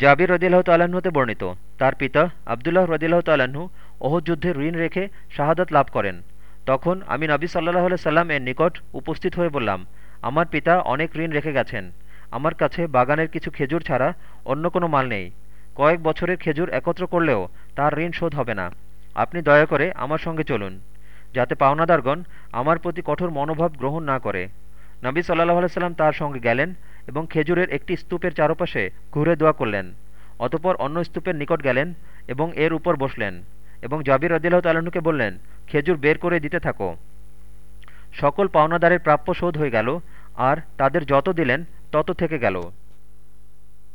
জাবির রদিল্লাহ তাল্লাহ্ন হতে বর্ণিত। তার পিতা আবদুল্লাহ রদিল্লাহ তাল্লাহ্ন ওহদ যুদ্ধে ঋণ রেখে শাহাদাত লাভ করেন। তখন আমি নবী সাল্লাহ সাল্লাম এর নিকট উপস্থিত হয়ে বললাম, আমার পিতা অনেক ঋণ রেখে গেছেন। আমার কাছে বাগানের কিছু খেজুর ছাড়া অন্য কোনো মাল নেই। কয়েক বছরের খেজুর একত্র করলেও তার ঋণ শোধ হবে না। আপনি দয়া করে আমার সঙ্গে চলুন, যাতে পাওনাদারগণ আমার প্রতি কঠোর মনোভাব গ্রহণ না করে। নবী সাল্লাহ আলাইসাল্লাম তার সঙ্গে গেলেন। এবং খেজুরের একটি স্তূপের চারপাশে ঘুরে দোয়া করলেন। অতপর অন্য স্তূপের নিকট গেলেন এবং এর উপর বসলেন এবং জাবির রদিল্লাহ তালাহুকে বললেন, খেজুর বের করে দিতে থাকো। সকল পাওনাদারের প্রাপ্য শোধ হয়ে গেল, আর তাদের যত দিলেন তত থেকে গেল।